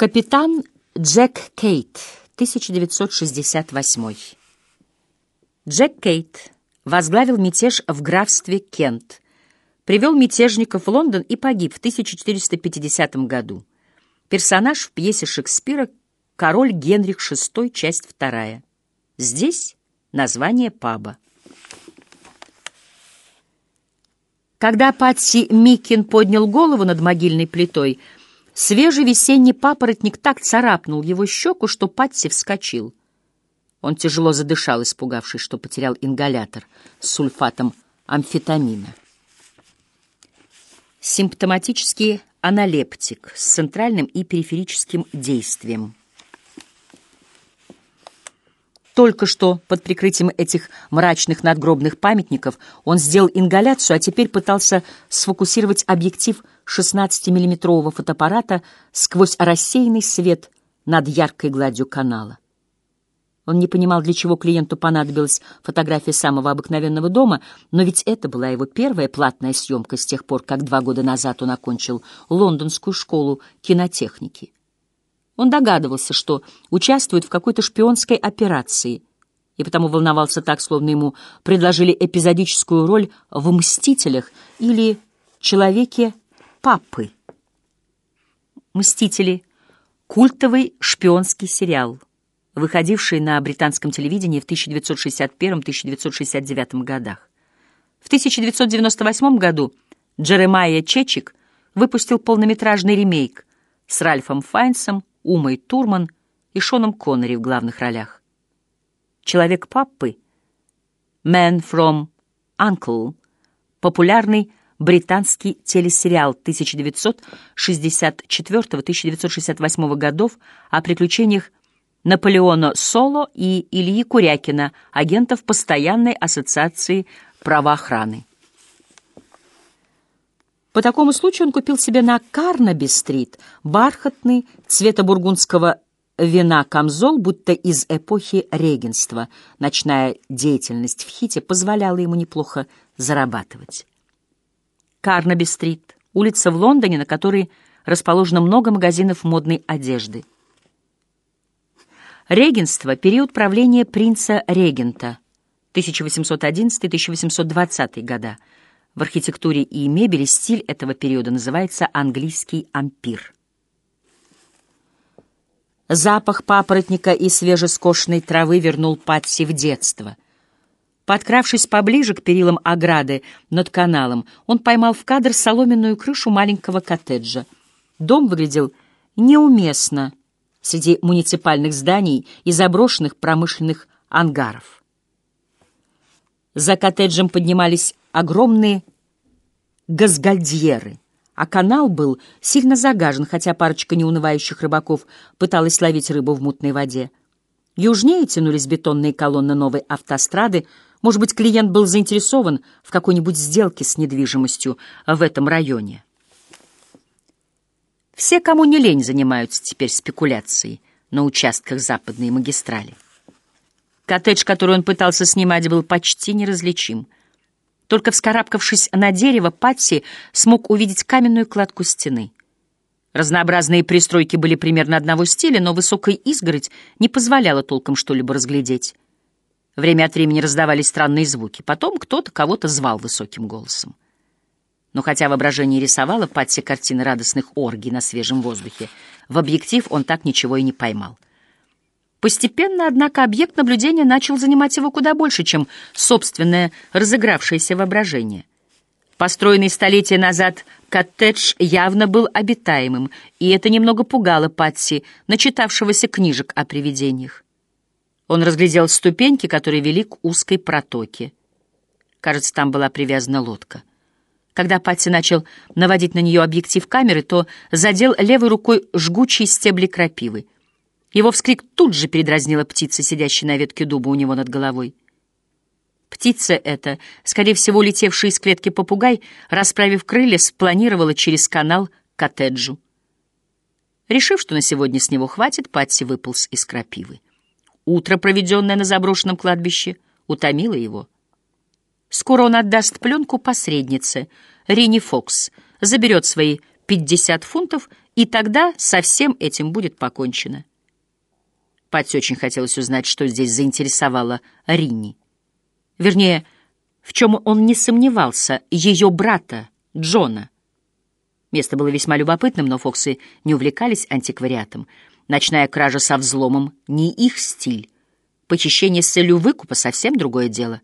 Капитан Джек Кейт, 1968. Джек Кейт возглавил мятеж в графстве Кент, привел мятежников в Лондон и погиб в 1450 году. Персонаж в пьесе Шекспира «Король Генрих VI», часть 2. Здесь название паба. Когда Патси Миккин поднял голову над могильной плитой — Свежий весенний папоротник так царапнул его щеку, что Патси вскочил. Он тяжело задышал, испугавшись, что потерял ингалятор с сульфатом амфетамина. Симптоматический аналептик с центральным и периферическим действием – Только что под прикрытием этих мрачных надгробных памятников он сделал ингаляцию, а теперь пытался сфокусировать объектив 16-миллиметрового фотоаппарата сквозь рассеянный свет над яркой гладью канала. Он не понимал, для чего клиенту понадобилась фотография самого обыкновенного дома, но ведь это была его первая платная съемка с тех пор, как два года назад он окончил лондонскую школу кинотехники. Он догадывался, что участвует в какой-то шпионской операции, и потому волновался так, словно ему предложили эпизодическую роль в «Мстителях» или «Человеке папы». «Мстители» — культовый шпионский сериал, выходивший на британском телевидении в 1961-1969 годах. В 1998 году Джеремайя Чечик выпустил полнометражный ремейк с Ральфом Файнсом, Умой Турман и Шоном Коннери в главных ролях. «Человек папы» «Man from Uncle» — популярный британский телесериал 1964-1968 годов о приключениях Наполеона Соло и Ильи Курякина, агентов Постоянной ассоциации правоохраны. По такому случаю он купил себе на Карнаби-стрит бархатный цвета бургундского вина камзол, будто из эпохи регенства. Ночная деятельность в Хите позволяла ему неплохо зарабатывать. Карнаби-стрит — улица в Лондоне, на которой расположено много магазинов модной одежды. Регенство — период правления принца-регента 1811-1820 года — в архитектуре и мебели стиль этого периода называется английский ампир. Запах папоротника и свежескошенной травы вернул Патси в детство. Подкравшись поближе к перилам ограды над каналом, он поймал в кадр соломенную крышу маленького коттеджа. Дом выглядел неуместно среди муниципальных зданий и заброшенных промышленных ангаров. За коттеджем поднимались огромные газгальдьеры, а канал был сильно загажен, хотя парочка неунывающих рыбаков пыталась ловить рыбу в мутной воде. Южнее тянулись бетонные колонны новой автострады, может быть, клиент был заинтересован в какой-нибудь сделке с недвижимостью в этом районе. Все, кому не лень, занимаются теперь спекуляцией на участках западной магистрали. Коттедж, который он пытался снимать, был почти неразличим — только вскарабкавшись на дерево, Патси смог увидеть каменную кладку стены. Разнообразные пристройки были примерно одного стиля, но высокая изгородь не позволяла толком что-либо разглядеть. Время от времени раздавались странные звуки. Потом кто-то кого-то звал высоким голосом. Но хотя воображение рисовало Патси картины радостных оргий на свежем воздухе, в объектив он так ничего и не поймал. Постепенно, однако, объект наблюдения начал занимать его куда больше, чем собственное разыгравшееся воображение. Построенный столетия назад коттедж явно был обитаемым, и это немного пугало Патси, начитавшегося книжек о привидениях. Он разглядел ступеньки, которые вели к узкой протоке. Кажется, там была привязана лодка. Когда Патси начал наводить на нее объектив камеры, то задел левой рукой жгучие стебли крапивы — его вскрик тут же передразнила птица, сидящая на ветке дуба у него над головой. Птица эта, скорее всего, летевший из клетки попугай, расправив крылья, спланировала через канал к коттеджу. Решив, что на сегодня с него хватит, Патси выполз из крапивы. Утро, проведенное на заброшенном кладбище, утомило его. Скоро он отдаст пленку посреднице, Рини Фокс, заберет свои 50 фунтов И тогда со всем этим будет покончено. Патти очень хотелось узнать, что здесь заинтересовало Ринни. Вернее, в чем он не сомневался, ее брата, Джона. Место было весьма любопытным, но Фоксы не увлекались антиквариатом. Ночная кража со взломом — не их стиль. Похищение с целью выкупа — совсем другое дело.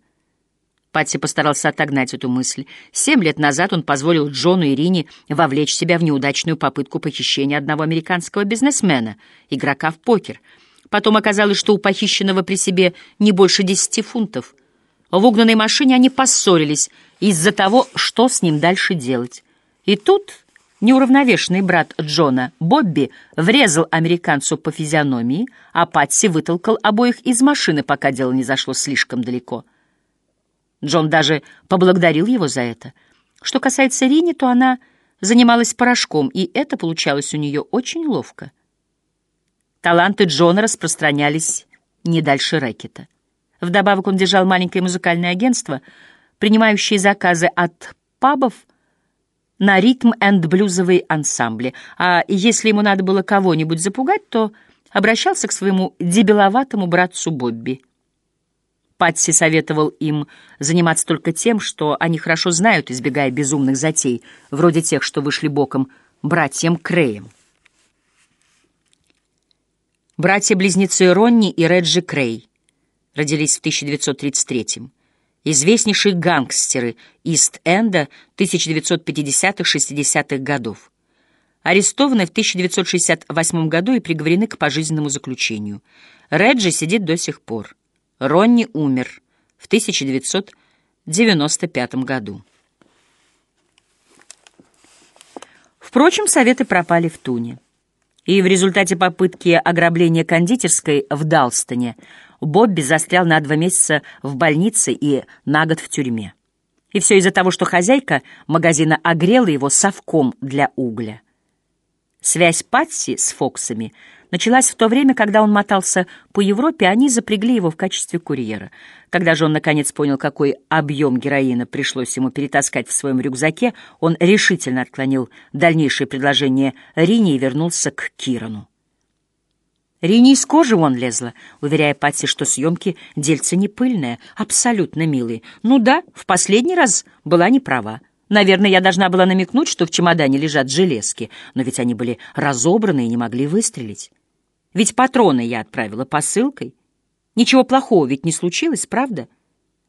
Патти постарался отогнать эту мысль. Семь лет назад он позволил Джону и Рине вовлечь себя в неудачную попытку похищения одного американского бизнесмена, игрока в покер. Потом оказалось, что у похищенного при себе не больше десяти фунтов. В угнанной машине они поссорились из-за того, что с ним дальше делать. И тут неуравновешенный брат Джона, Бобби, врезал американцу по физиономии, а Патси вытолкал обоих из машины, пока дело не зашло слишком далеко. Джон даже поблагодарил его за это. Что касается Рини, то она занималась порошком, и это получалось у нее очень ловко. Таланты Джона распространялись не дальше рэкета. Вдобавок он держал маленькое музыкальное агентство, принимающее заказы от пабов на ритм-энд-блюзовые ансамбли, а если ему надо было кого-нибудь запугать, то обращался к своему дебиловатому братцу Бобби. Патси советовал им заниматься только тем, что они хорошо знают, избегая безумных затей, вроде тех, что вышли боком братьям Креем. Братья-близнецы Ронни и Реджи Крей родились в 1933-м. Известнейшие гангстеры Ист-Энда 1950-60-х годов. Арестованы в 1968 году и приговорены к пожизненному заключению. Реджи сидит до сих пор. Ронни умер в 1995 году. Впрочем, советы пропали в туне и в результате попытки ограбления кондитерской в Далстоне Бобби застрял на два месяца в больнице и на год в тюрьме. И все из-за того, что хозяйка магазина огрела его совком для угля. Связь Патси с Фоксами началась в то время, когда он мотался по Европе, они запрягли его в качестве курьера. Когда же он наконец понял, какой объем героина пришлось ему перетаскать в своем рюкзаке, он решительно отклонил дальнейшее предложение Рине и вернулся к Кирану. Рине из кожи вон лезла, уверяя Патси, что съемки дельце не пыльное, абсолютно милые. Ну да, в последний раз была не права. Наверное, я должна была намекнуть, что в чемодане лежат железки, но ведь они были разобраны и не могли выстрелить. Ведь патроны я отправила посылкой. Ничего плохого ведь не случилось, правда?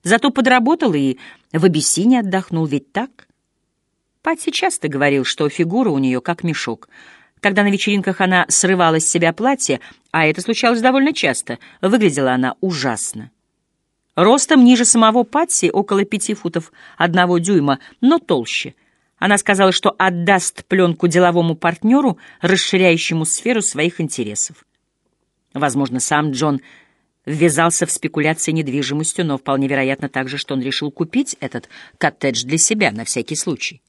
Зато подработал и в Абиссине отдохнул, ведь так? Пати часто говорил, что фигура у нее как мешок. Когда на вечеринках она срывала с себя платье, а это случалось довольно часто, выглядела она ужасно. Ростом ниже самого Патси, около пяти футов одного дюйма, но толще — она сказала, что отдаст пленку деловому партнеру, расширяющему сферу своих интересов. Возможно, сам Джон ввязался в спекуляции недвижимостью, но вполне вероятно также, что он решил купить этот коттедж для себя на всякий случай.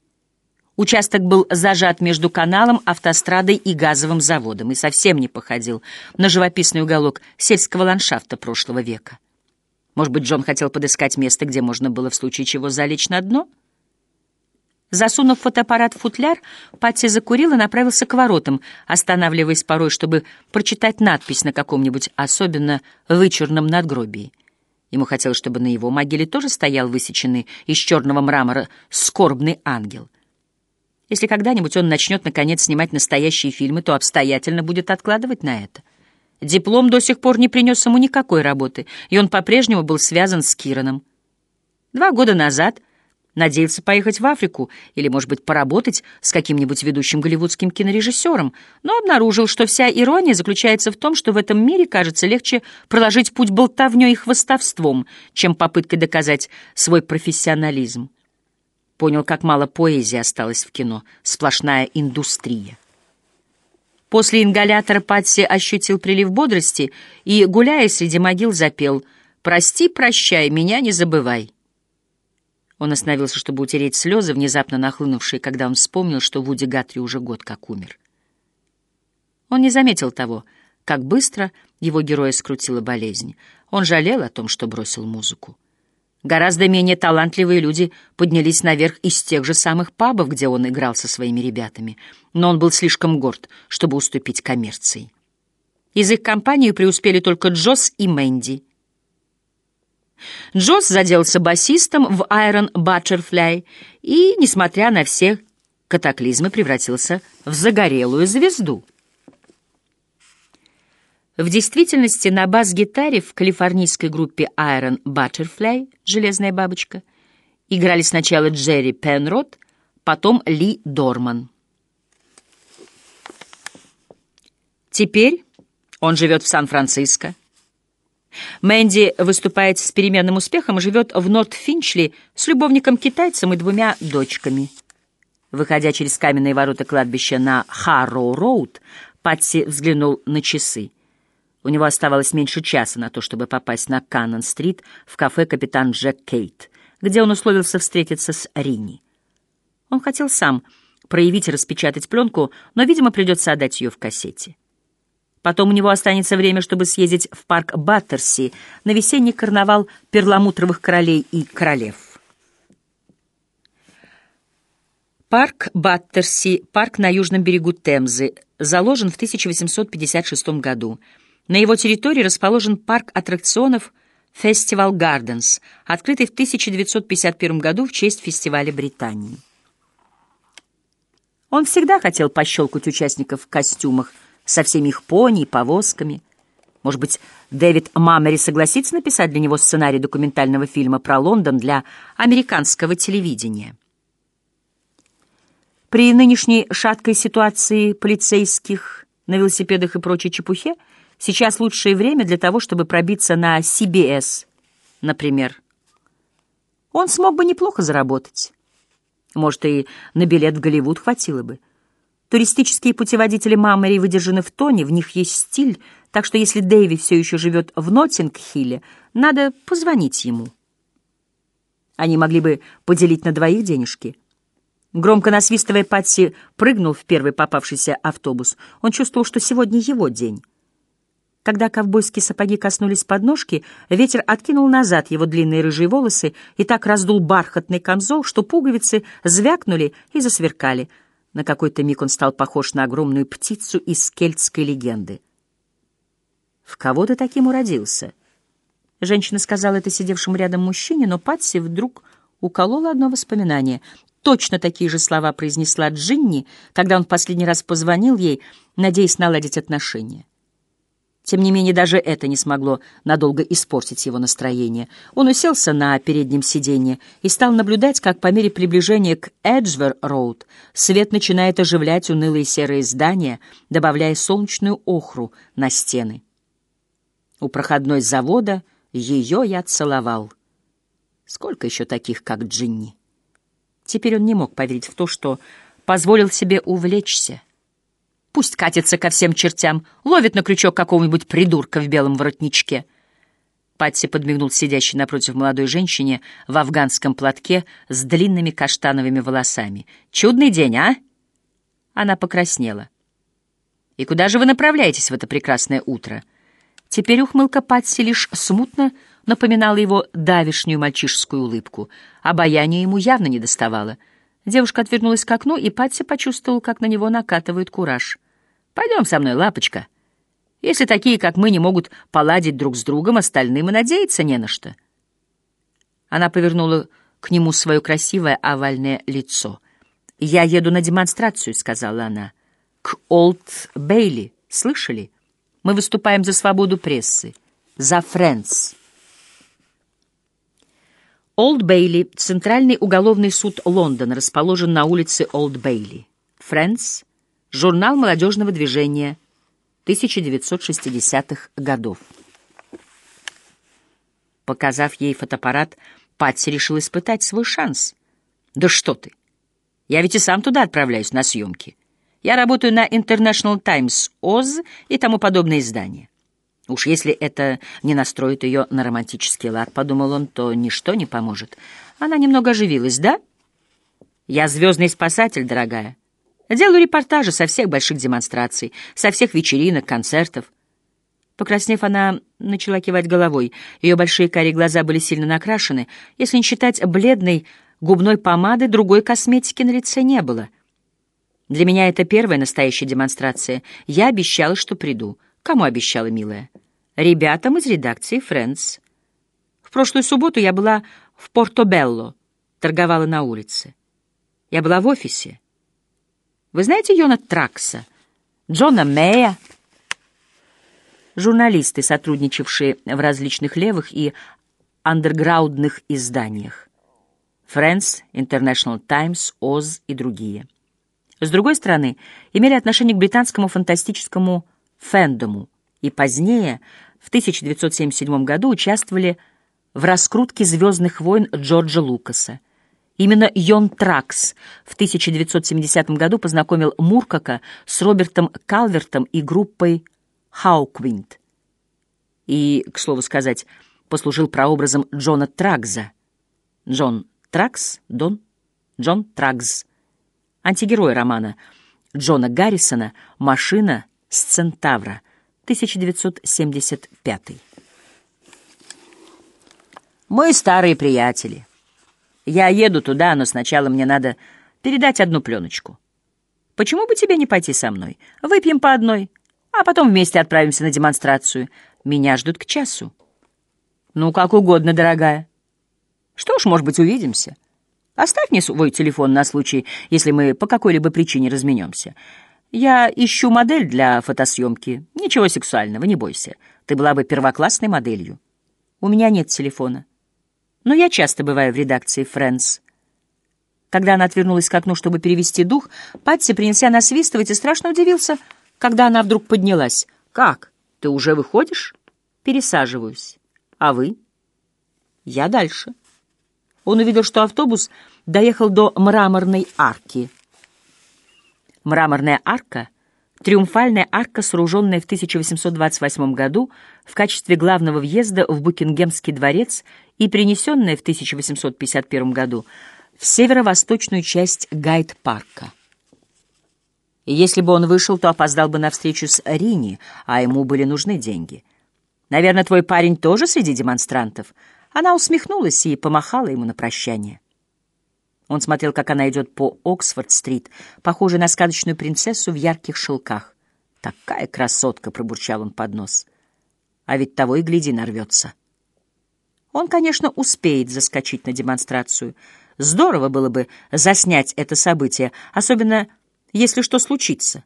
Участок был зажат между каналом, автострадой и газовым заводом и совсем не походил на живописный уголок сельского ландшафта прошлого века. Может быть, Джон хотел подыскать место, где можно было в случае чего залечь на дно — Засунув фотоаппарат в футляр, Патти закурил и направился к воротам, останавливаясь порой, чтобы прочитать надпись на каком-нибудь особенно вычурном надгробии. Ему хотелось, чтобы на его могиле тоже стоял высеченный из черного мрамора скорбный ангел. Если когда-нибудь он начнет, наконец, снимать настоящие фильмы, то обстоятельно будет откладывать на это. Диплом до сих пор не принес ему никакой работы, и он по-прежнему был связан с Кираном. Два года назад — Надеялся поехать в Африку или, может быть, поработать с каким-нибудь ведущим голливудским кинорежиссером, но обнаружил, что вся ирония заключается в том, что в этом мире, кажется, легче проложить путь болтовнёй и хвостовством, чем попыткой доказать свой профессионализм. Понял, как мало поэзии осталось в кино, сплошная индустрия. После ингалятора Патси ощутил прилив бодрости и, гуляя среди могил, запел «Прости, прощай, меня не забывай». Он остановился, чтобы утереть слезы, внезапно нахлынувшие, когда он вспомнил, что Вуди Гатри уже год как умер. Он не заметил того, как быстро его героя скрутила болезнь. Он жалел о том, что бросил музыку. Гораздо менее талантливые люди поднялись наверх из тех же самых пабов, где он играл со своими ребятами, но он был слишком горд, чтобы уступить коммерции. Из их компании преуспели только Джосс и Мэнди. Джосс заделался басистом в Iron Butterfly и, несмотря на все катаклизмы, превратился в загорелую звезду. В действительности на бас-гитаре в калифорнийской группе Iron Butterfly «Железная бабочка» играли сначала Джерри Пенрод, потом Ли Дорман. Теперь он живет в Сан-Франциско. Мэнди выступает с переменным успехом и живет в Норт-Финчли с любовником-китайцем и двумя дочками. Выходя через каменные ворота кладбища на Харроу-Роуд, Патси взглянул на часы. У него оставалось меньше часа на то, чтобы попасть на Каннон-стрит в кафе «Капитан Джек Кейт», где он условился встретиться с Рини. Он хотел сам проявить и распечатать пленку, но, видимо, придется отдать ее в кассете. Потом у него останется время, чтобы съездить в парк Баттерси на весенний карнавал перламутровых королей и королев. Парк Баттерси, парк на южном берегу Темзы, заложен в 1856 году — на его территории расположен парк аттракционов Festival Gardens, открытый в 1951 году в честь фестиваля Британии. Он всегда хотел пощелкать участников в костюмах со всеми их пони и повозками. Может быть, Дэвид Маммери согласится написать для него сценарий документального фильма про Лондон для американского телевидения. При нынешней шаткой ситуации полицейских на велосипедах и прочей чепухе – Сейчас лучшее время для того, чтобы пробиться на CBS, например. Он смог бы неплохо заработать. Может, и на билет в Голливуд хватило бы. Туристические путеводители Маммери выдержаны в тоне, в них есть стиль, так что если Дэйви все еще живет в Ноттинг-Хилле, надо позвонить ему. Они могли бы поделить на двоих денежки. Громко насвистывая, Патси прыгнул в первый попавшийся автобус. Он чувствовал, что сегодня его день. Когда ковбойские сапоги коснулись подножки, ветер откинул назад его длинные рыжие волосы и так раздул бархатный камзол, что пуговицы звякнули и засверкали. На какой-то миг он стал похож на огромную птицу из кельтской легенды. «В кого ты таким уродился?» Женщина сказала это сидевшему рядом мужчине, но Патси вдруг уколола одно воспоминание. Точно такие же слова произнесла Джинни, когда он в последний раз позвонил ей, надеясь наладить отношения. Тем не менее, даже это не смогло надолго испортить его настроение. Он уселся на переднем сиденье и стал наблюдать, как по мере приближения к Эджвер-Роуд свет начинает оживлять унылые серые здания, добавляя солнечную охру на стены. У проходной завода ее я целовал. Сколько еще таких, как Джинни? Теперь он не мог поверить в то, что позволил себе увлечься. Пусть катится ко всем чертям, ловит на крючок какого-нибудь придурка в белом воротничке. Патси подмигнул сидящей напротив молодой женщине в афганском платке с длинными каштановыми волосами. «Чудный день, а?» Она покраснела. «И куда же вы направляетесь в это прекрасное утро?» Теперь ухмылка Патси лишь смутно напоминала его давишнюю мальчишескую улыбку. Обаяние ему явно не доставало — Девушка отвернулась к окну, и Патси почувствовал, как на него накатывает кураж. «Пойдем со мной, лапочка. Если такие, как мы, не могут поладить друг с другом, остальным и надеяться не на что». Она повернула к нему свое красивое овальное лицо. «Я еду на демонстрацию», — сказала она. «К Олд Бейли. Слышали? Мы выступаем за свободу прессы. За Фрэнс». Олд Бейли, центральный уголовный суд Лондона, расположен на улице Олд Бейли. Фрэнс, журнал молодежного движения 1960-х годов. Показав ей фотоаппарат, Патси решил испытать свой шанс. «Да что ты! Я ведь и сам туда отправляюсь на съемки. Я работаю на International Times, Oz и тому подобное издания. Уж если это не настроит ее на романтический лад, подумал он, то ничто не поможет. Она немного оживилась, да? Я звездный спасатель, дорогая. Делаю репортажи со всех больших демонстраций, со всех вечеринок, концертов. Покраснев, она начала кивать головой. Ее большие карие глаза были сильно накрашены. Если не считать бледной губной помады, другой косметики на лице не было. Для меня это первая настоящая демонстрация. Я обещала, что приду. Кому обещала, милая? Ребятам из редакции «Френдс». В прошлую субботу я была в Порто-Белло, торговала на улице. Я была в офисе. Вы знаете Йона Тракса, Джона Мэя? Журналисты, сотрудничавшие в различных левых и андерграундных изданиях. Friends, International Times, Oz и другие. С другой стороны, имели отношение к британскому фантастическому фэндому и позднее, в 1977 году, участвовали в раскрутке «Звездных войн» Джорджа Лукаса. Именно Йон Тракс в 1970 году познакомил Муркака с Робертом Калвертом и группой Хауквинд. И, к слову сказать, послужил прообразом Джона Тракза. Джон Тракс, Дон, Джон Тракс. Антигерой романа Джона Гаррисона «Машина с Центавра», 1975. Мы старые приятели. Я еду туда, но сначала мне надо передать одну пленочку. Почему бы тебе не пойти со мной? Выпьем по одной, а потом вместе отправимся на демонстрацию. Меня ждут к часу. Ну, как угодно, дорогая. Что ж, может быть, увидимся. Оставь мне свой телефон на случай, если мы по какой-либо причине разменемся. Я ищу модель для фотосъемки. Ничего сексуального, не бойся. Ты была бы первоклассной моделью. У меня нет телефона но я часто бываю в редакции «Френдс». Когда она отвернулась к окну, чтобы перевести дух, Патти принялся насвистывать и страшно удивился, когда она вдруг поднялась. «Как? Ты уже выходишь?» «Пересаживаюсь. А вы?» «Я дальше». Он увидел, что автобус доехал до мраморной арки. Мраморная арка — Триумфальная арка, сооруженная в 1828 году в качестве главного въезда в Букингемский дворец и принесенная в 1851 году в северо-восточную часть Гайд-парка. Если бы он вышел, то опоздал бы на встречу с Рини, а ему были нужны деньги. «Наверное, твой парень тоже среди демонстрантов?» Она усмехнулась и помахала ему на прощание. Он смотрел, как она идет по Оксфорд-стрит, похожей на сказочную принцессу в ярких шелках. «Такая красотка!» — пробурчал он под нос. «А ведь того и гляди нарвется». Он, конечно, успеет заскочить на демонстрацию. Здорово было бы заснять это событие, особенно если что случится.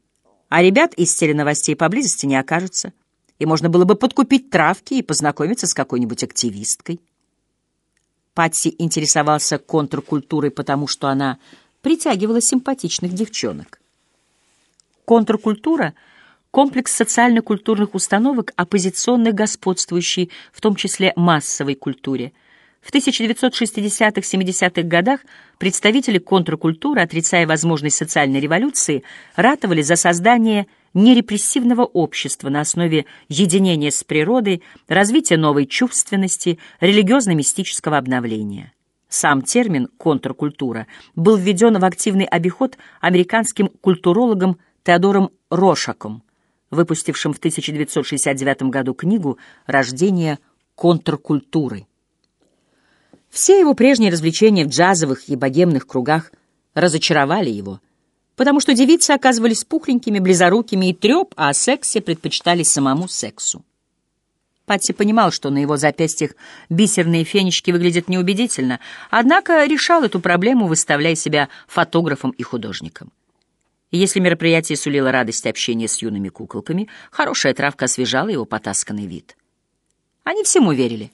А ребят из теленовостей поблизости не окажется. И можно было бы подкупить травки и познакомиться с какой-нибудь активисткой. Патси интересовался контркультурой, потому что она притягивала симпатичных девчонок. Контркультура — комплекс социально-культурных установок, оппозиционных господствующей, в том числе массовой культуре. В 1960-70-х годах представители контркультуры, отрицая возможность социальной революции, ратовали за создание – нерепрессивного общества на основе единения с природой, развития новой чувственности, религиозно-мистического обновления. Сам термин «контркультура» был введен в активный обиход американским культурологом Теодором Рошаком, выпустившим в 1969 году книгу «Рождение контркультуры». Все его прежние развлечения в джазовых и богемных кругах разочаровали его – потому что девицы оказывались пухленькими, близорукими и треп, а о сексе предпочитали самому сексу. Патти понимал, что на его запястьях бисерные фенечки выглядят неубедительно, однако решал эту проблему, выставляя себя фотографом и художником. Если мероприятие сулило радость общения с юными куколками, хорошая травка освежала его потасканный вид. Они всему верили,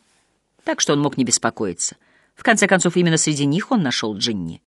так что он мог не беспокоиться. В конце концов, именно среди них он нашел Джинни.